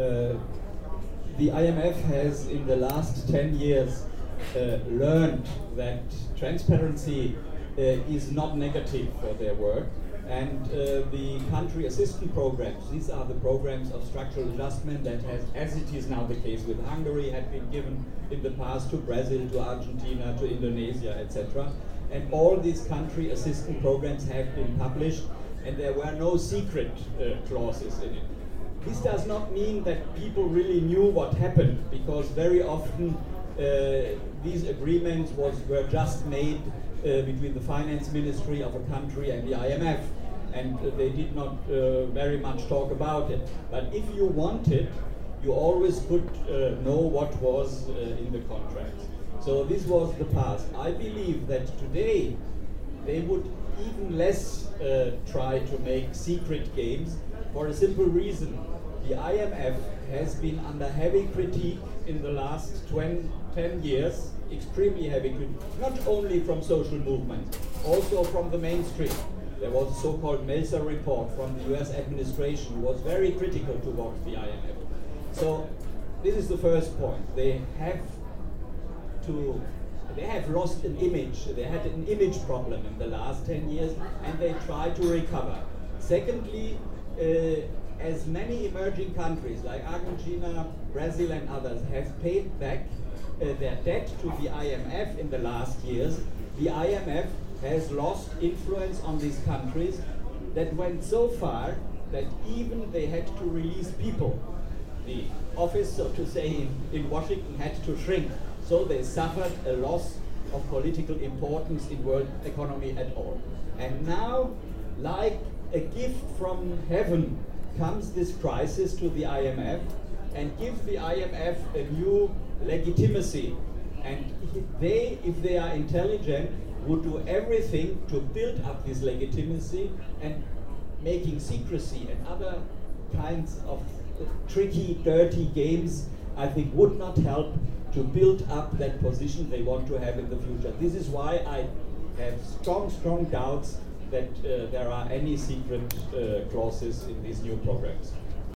Uh, the IMF has, in the last 10 years, uh, learned that transparency uh, is not negative for their work. And the country assistance programs, these are the programs of structural adjustment that has, as it is now the case with Hungary, had been given in the past to Brazil, to Argentina, to Indonesia, etc. And all these country assistance programs have been published, and there were no secret uh, clauses in it. This does not mean that people really knew what happened, because very often uh, these agreements was, were just made uh, between the finance ministry of a country and the IMF, and uh, they did not uh, very much talk about it. But if you wanted, you always could uh, know what was uh, in the contract. So this was the past. I believe that today they would even less uh, try to make secret games for a simple reason. The IMF has been under heavy critique in the last 20, 10 years, extremely heavy critique, not only from social movements, also from the mainstream. There was a so-called Meltzer report from the US administration who was very critical towards the IMF. So this is the first point. They have to they have lost an image. They had an image problem in the last 10 years and they try to recover. Secondly, uh, as many emerging countries like Argentina, Brazil, and others have paid back uh, their debt to the IMF in the last years, the IMF has lost influence on these countries that went so far that even they had to release people. The office, so to say, in, in Washington had to shrink. So they suffered a loss of political importance in world economy at all. And now, like a gift from heaven, comes this crisis to the IMF and gives the IMF a new legitimacy. And they, if they are intelligent, would do everything to build up this legitimacy and making secrecy and other kinds of tricky, dirty games, I think would not help to build up that position they want to have in the future. This is why I have strong, strong doubts that uh, there are any secret uh, clauses in these new programs.